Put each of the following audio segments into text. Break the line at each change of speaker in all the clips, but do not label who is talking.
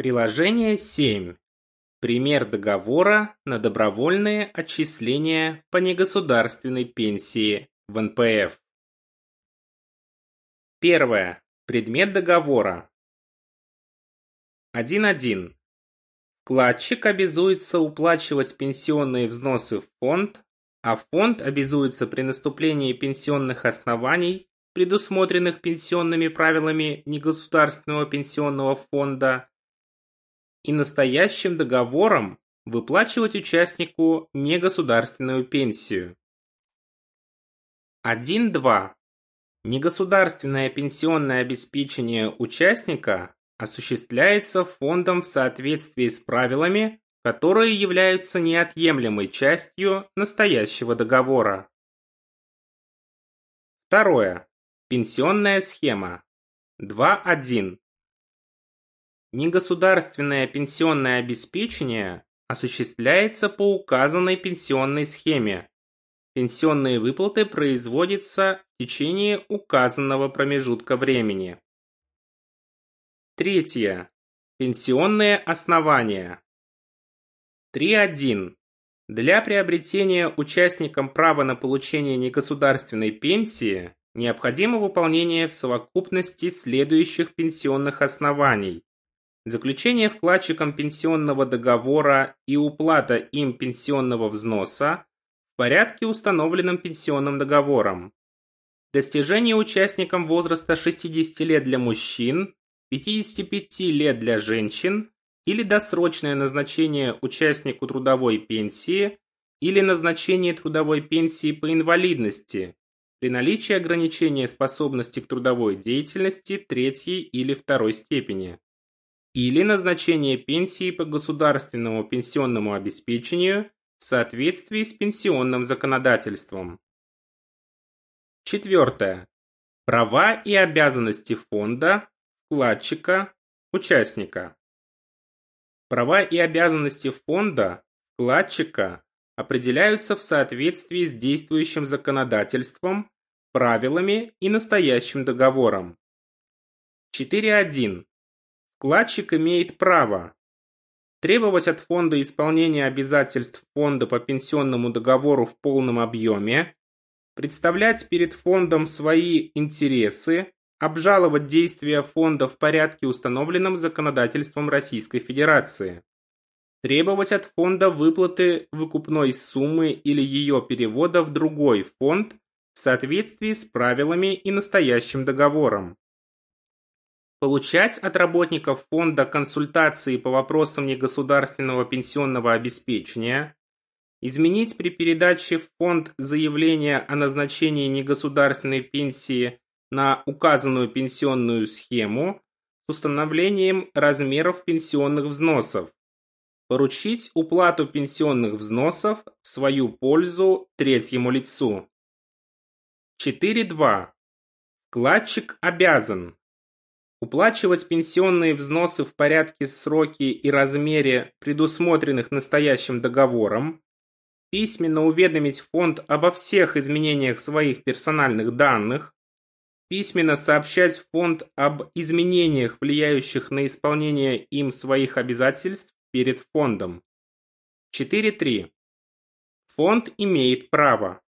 Приложение 7. Пример договора на добровольные отчисления по негосударственной пенсии в НПФ. Первое. Предмет договора. 1.1. Вкладчик обязуется уплачивать пенсионные взносы в фонд, а фонд обязуется при наступлении пенсионных оснований, предусмотренных пенсионными правилами негосударственного пенсионного фонда, и настоящим договором выплачивать участнику негосударственную пенсию. 1.2. Негосударственное пенсионное обеспечение участника осуществляется фондом в соответствии с правилами, которые являются неотъемлемой частью настоящего договора. Второе. Пенсионная схема. 2.1. Негосударственное пенсионное обеспечение осуществляется по указанной пенсионной схеме. Пенсионные выплаты производятся в течение указанного промежутка времени. Третье. Пенсионные основания. 3.1. Для приобретения участникам права на получение негосударственной пенсии необходимо выполнение в совокупности следующих пенсионных оснований заключение вкладчиком пенсионного договора и уплата им пенсионного взноса в порядке, установленном пенсионным договором, достижение участникам возраста 60 лет для мужчин, 55 лет для женщин или досрочное назначение участнику трудовой пенсии или назначение трудовой пенсии по инвалидности при наличии ограничения способности к трудовой деятельности третьей или второй степени или назначение пенсии по государственному пенсионному обеспечению в соответствии с пенсионным законодательством. Четвертое. Права и обязанности фонда, вкладчика, участника. Права и обязанности фонда, вкладчика определяются в соответствии с действующим законодательством, правилами и настоящим договором. 4.1. Вкладчик имеет право требовать от фонда исполнения обязательств фонда по пенсионному договору в полном объеме, представлять перед фондом свои интересы, обжаловать действия фонда в порядке, установленном законодательством Российской Федерации, требовать от фонда выплаты выкупной суммы или ее перевода в другой фонд в соответствии с правилами и настоящим договором, Получать от работников фонда консультации по вопросам негосударственного пенсионного обеспечения. Изменить при передаче в фонд заявление о назначении негосударственной пенсии на указанную пенсионную схему с установлением размеров пенсионных взносов. Поручить уплату пенсионных взносов в свою пользу третьему лицу. 4.2. Вкладчик обязан Уплачивать пенсионные взносы в порядке, сроки и размере, предусмотренных настоящим договором, письменно уведомить фонд обо всех изменениях своих персональных данных, письменно сообщать фонд об изменениях, влияющих на исполнение им своих обязательств перед фондом. 4.3. Фонд имеет право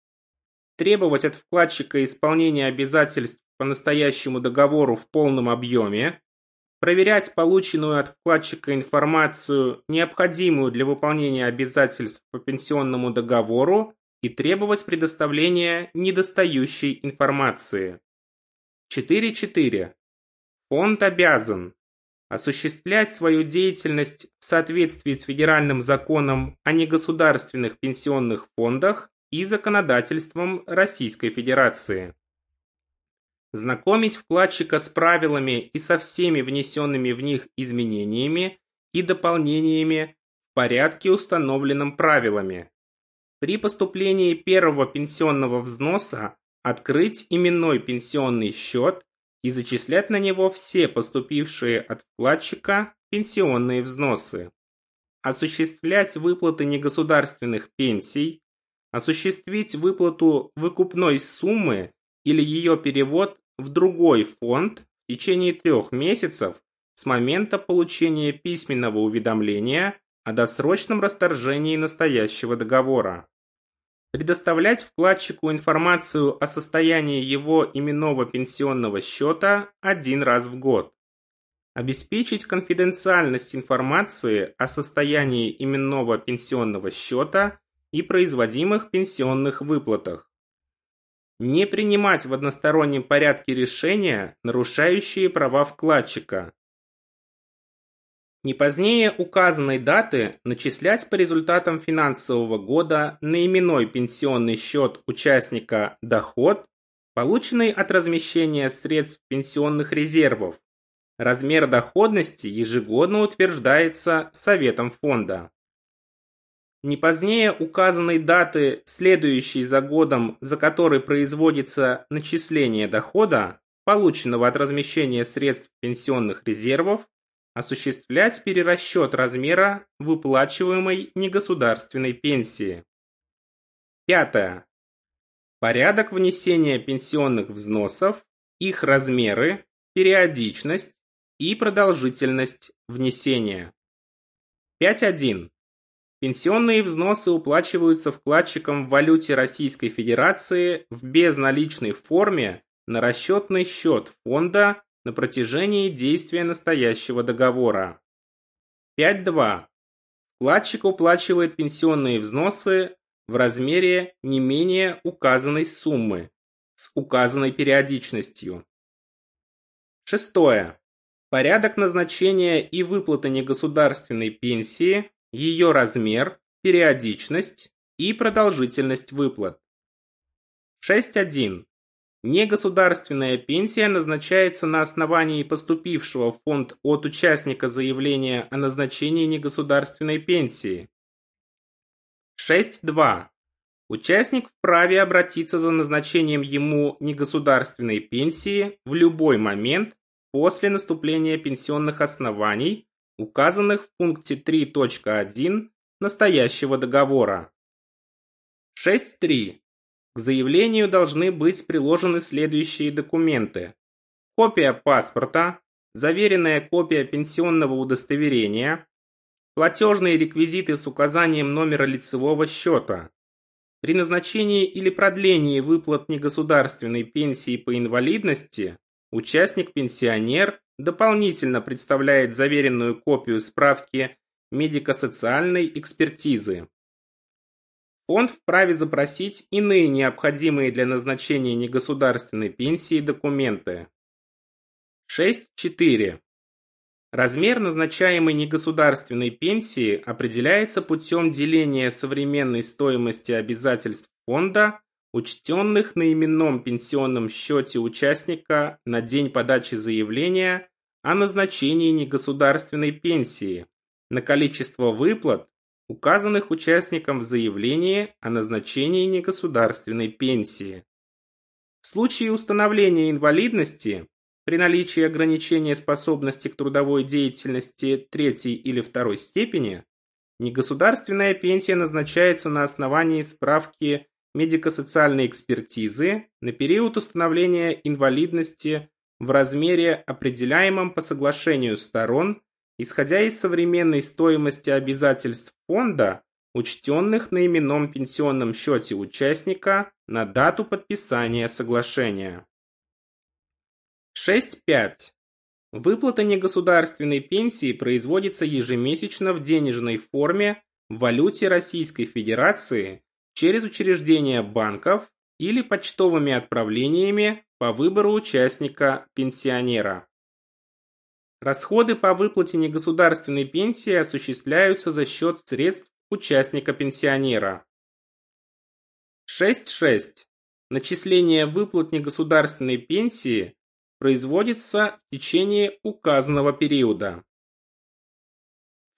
требовать от вкладчика исполнения обязательств по настоящему договору в полном объеме, проверять полученную от вкладчика информацию, необходимую для выполнения обязательств по пенсионному договору и требовать предоставления недостающей информации. 4.4. Фонд обязан осуществлять свою деятельность в соответствии с федеральным законом о негосударственных пенсионных фондах и законодательством Российской Федерации знакомить вкладчика с правилами и со всеми внесенными в них изменениями и дополнениями в порядке, установленном правилами. При поступлении первого пенсионного взноса открыть именной пенсионный счет и зачислять на него все поступившие от вкладчика пенсионные взносы. Осуществлять выплаты негосударственных пенсий, осуществить выплату выкупной суммы или ее перевод в другой фонд в течение трех месяцев с момента получения письменного уведомления о досрочном расторжении настоящего договора. Предоставлять вкладчику информацию о состоянии его именного пенсионного счета один раз в год. Обеспечить конфиденциальность информации о состоянии именного пенсионного счета и производимых пенсионных выплатах. Не принимать в одностороннем порядке решения, нарушающие права вкладчика. Не позднее указанной даты начислять по результатам финансового года на именной пенсионный счет участника доход, полученный от размещения средств пенсионных резервов. Размер доходности ежегодно утверждается Советом фонда не позднее указанной даты, следующей за годом, за который производится начисление дохода, полученного от размещения средств пенсионных резервов, осуществлять перерасчет размера выплачиваемой негосударственной пенсии. Пятое. Порядок внесения пенсионных взносов, их размеры, периодичность и продолжительность внесения. 5.1. Пенсионные взносы уплачиваются вкладчикам в валюте Российской Федерации в безналичной форме на расчетный счет фонда на протяжении действия настоящего договора. 5.2. Вкладчик уплачивает пенсионные взносы в размере не менее указанной суммы с указанной периодичностью. Шестое. Порядок назначения и выплаты негосударственной пенсии ее размер, периодичность и продолжительность выплат. 6.1. Негосударственная пенсия назначается на основании поступившего в фонд от участника заявления о назначении негосударственной пенсии. 6.2. Участник вправе обратиться за назначением ему негосударственной пенсии в любой момент после наступления пенсионных оснований указанных в пункте 3.1 настоящего договора. 6.3. К заявлению должны быть приложены следующие документы. Копия паспорта, заверенная копия пенсионного удостоверения, платежные реквизиты с указанием номера лицевого счета. При назначении или продлении выплат негосударственной пенсии по инвалидности участник-пенсионер дополнительно представляет заверенную копию справки медико-социальной экспертизы. Фонд вправе запросить иные необходимые для назначения негосударственной пенсии документы. 6.4. Размер назначаемой негосударственной пенсии определяется путем деления современной стоимости обязательств фонда, учтенных на именном пенсионном счете участника на день подачи заявления о назначении негосударственной пенсии на количество выплат, указанных участникам в заявлении о назначении негосударственной пенсии. В случае установления инвалидности при наличии ограничения способности к трудовой деятельности третьей или второй степени негосударственная пенсия назначается на основании справки медико-социальной экспертизы на период установления инвалидности в размере, определяемом по соглашению сторон, исходя из современной стоимости обязательств фонда, учтенных на именном пенсионном счете участника на дату подписания соглашения. 6.5. Выплата негосударственной пенсии производится ежемесячно в денежной форме в валюте Российской Федерации через учреждения банков или почтовыми отправлениями по выбору участника-пенсионера. Расходы по выплате негосударственной пенсии осуществляются за счет средств участника-пенсионера. 6.6. Начисление выплат негосударственной пенсии производится в течение указанного периода.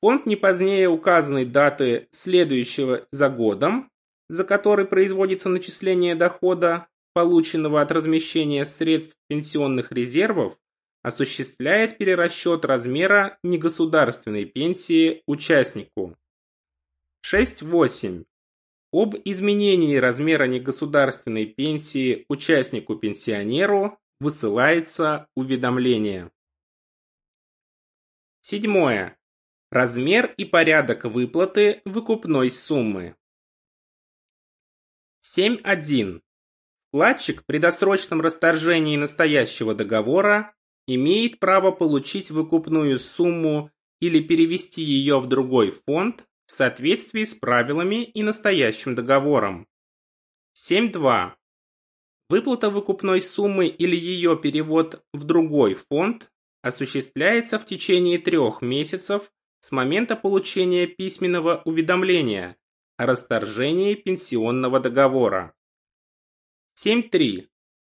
Фонд не позднее указанной даты следующего за годом, за который производится начисление дохода, полученного от размещения средств пенсионных резервов, осуществляет перерасчет размера негосударственной пенсии участнику. 6.8. Об изменении размера негосударственной пенсии участнику-пенсионеру высылается уведомление. Седьмое. Размер и порядок выплаты выкупной суммы. 7.1. Вкладчик при досрочном расторжении настоящего договора имеет право получить выкупную сумму или перевести ее в другой фонд в соответствии с правилами и настоящим договором. 7.2. Выплата выкупной суммы или ее перевод в другой фонд осуществляется в течение трех месяцев с момента получения письменного уведомления о расторжении пенсионного договора. 7.3.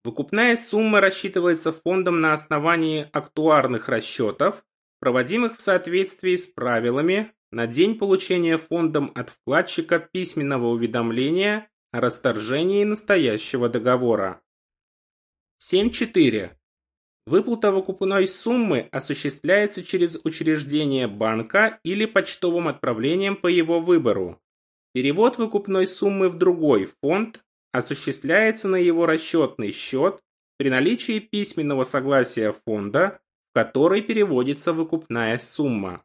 Выкупная сумма рассчитывается фондом на основании актуарных расчетов, проводимых в соответствии с правилами на день получения фондом от вкладчика письменного уведомления о расторжении настоящего договора. 7.4. Выплата выкупной суммы осуществляется через учреждение банка или почтовым отправлением по его выбору. Перевод выкупной суммы в другой фонд осуществляется на его расчетный счет при наличии письменного согласия фонда, в который переводится выкупная сумма.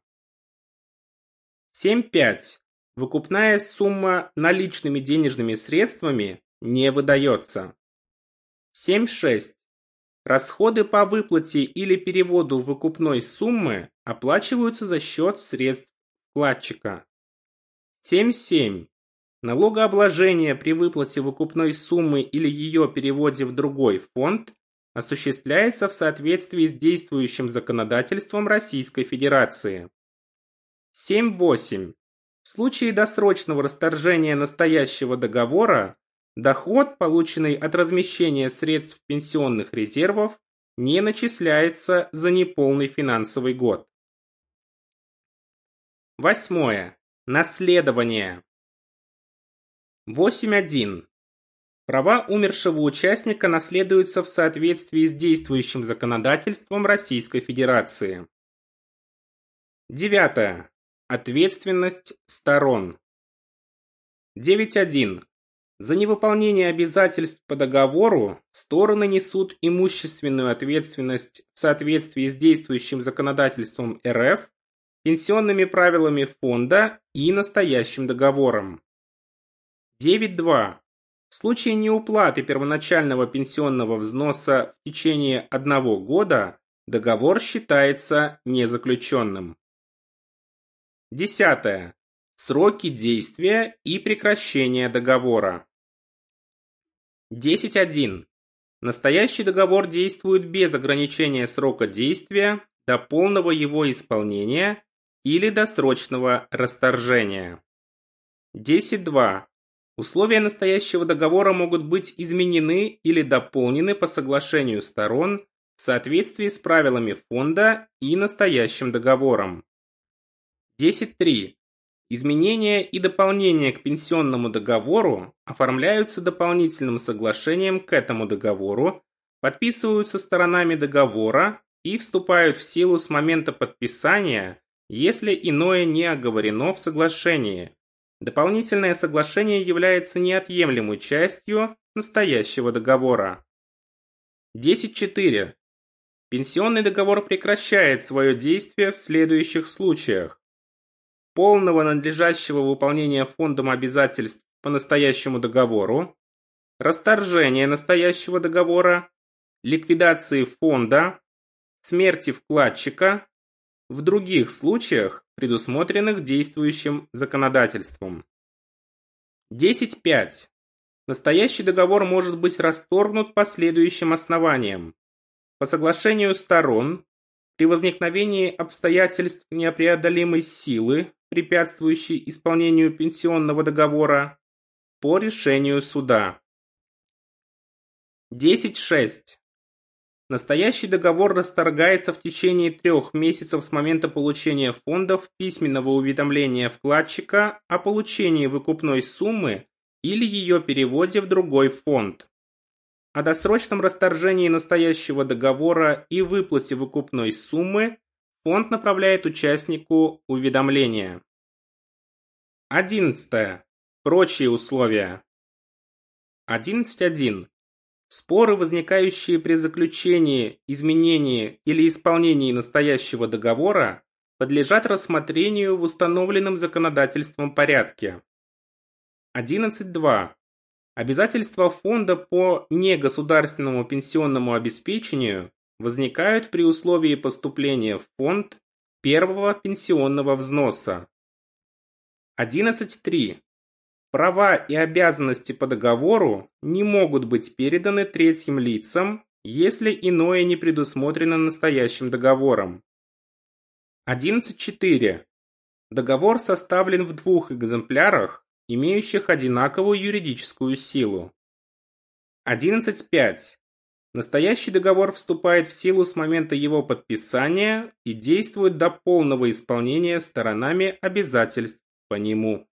7.5. Выкупная сумма наличными денежными средствами не выдается. 7.6. Расходы по выплате или переводу выкупной суммы оплачиваются за счет средств вкладчика. 7.7. Налогообложение при выплате выкупной суммы или ее переводе в другой фонд осуществляется в соответствии с действующим законодательством Российской Федерации. 7.8. В случае досрочного расторжения настоящего договора доход, полученный от размещения средств пенсионных резервов, не начисляется за неполный финансовый год. Восьмое. Наследование. 8.1. Права умершего участника наследуются в соответствии с действующим законодательством Российской Федерации. 9. Ответственность сторон. 9.1. За невыполнение обязательств по договору стороны несут имущественную ответственность в соответствии с действующим законодательством РФ, пенсионными правилами фонда и настоящим договором. 9.2. В случае неуплаты первоначального пенсионного взноса в течение одного года договор считается незаключенным. Десятое. Сроки действия и прекращения договора. 10.1. Настоящий договор действует без ограничения срока действия до полного его исполнения или досрочного расторжения. 10.2. Условия настоящего договора могут быть изменены или дополнены по соглашению сторон в соответствии с правилами фонда и настоящим договором. 10.3. Изменения и дополнения к пенсионному договору оформляются дополнительным соглашением к этому договору, подписываются сторонами договора и вступают в силу с момента подписания, если иное не оговорено в соглашении, Дополнительное соглашение является неотъемлемой частью настоящего договора. 10.4. Пенсионный договор прекращает свое действие в следующих случаях. Полного надлежащего выполнения фондом обязательств по настоящему договору, расторжения настоящего договора, ликвидации фонда, смерти вкладчика, в других случаях, предусмотренных действующим законодательством. 10.5. Настоящий договор может быть расторгнут по следующим основаниям. По соглашению сторон, при возникновении обстоятельств непреодолимой силы, препятствующей исполнению пенсионного договора, по решению суда. 10.6. Настоящий договор расторгается в течение трех месяцев с момента получения фондов письменного уведомления вкладчика о получении выкупной суммы или ее переводе в другой фонд. О досрочном расторжении настоящего договора и выплате выкупной суммы фонд направляет участнику уведомления. 11. Прочие условия. 11.1. Споры, возникающие при заключении, изменении или исполнении настоящего договора, подлежат рассмотрению в установленном законодательством порядке. 11.2. Обязательства фонда по негосударственному пенсионному обеспечению возникают при условии поступления в фонд первого пенсионного взноса. 11.3. Права и обязанности по договору не могут быть переданы третьим лицам, если иное не предусмотрено настоящим договором. 11.4. Договор составлен в двух экземплярах, имеющих одинаковую юридическую силу. 11.5. Настоящий договор вступает в силу с момента его подписания и действует до полного исполнения сторонами обязательств по нему.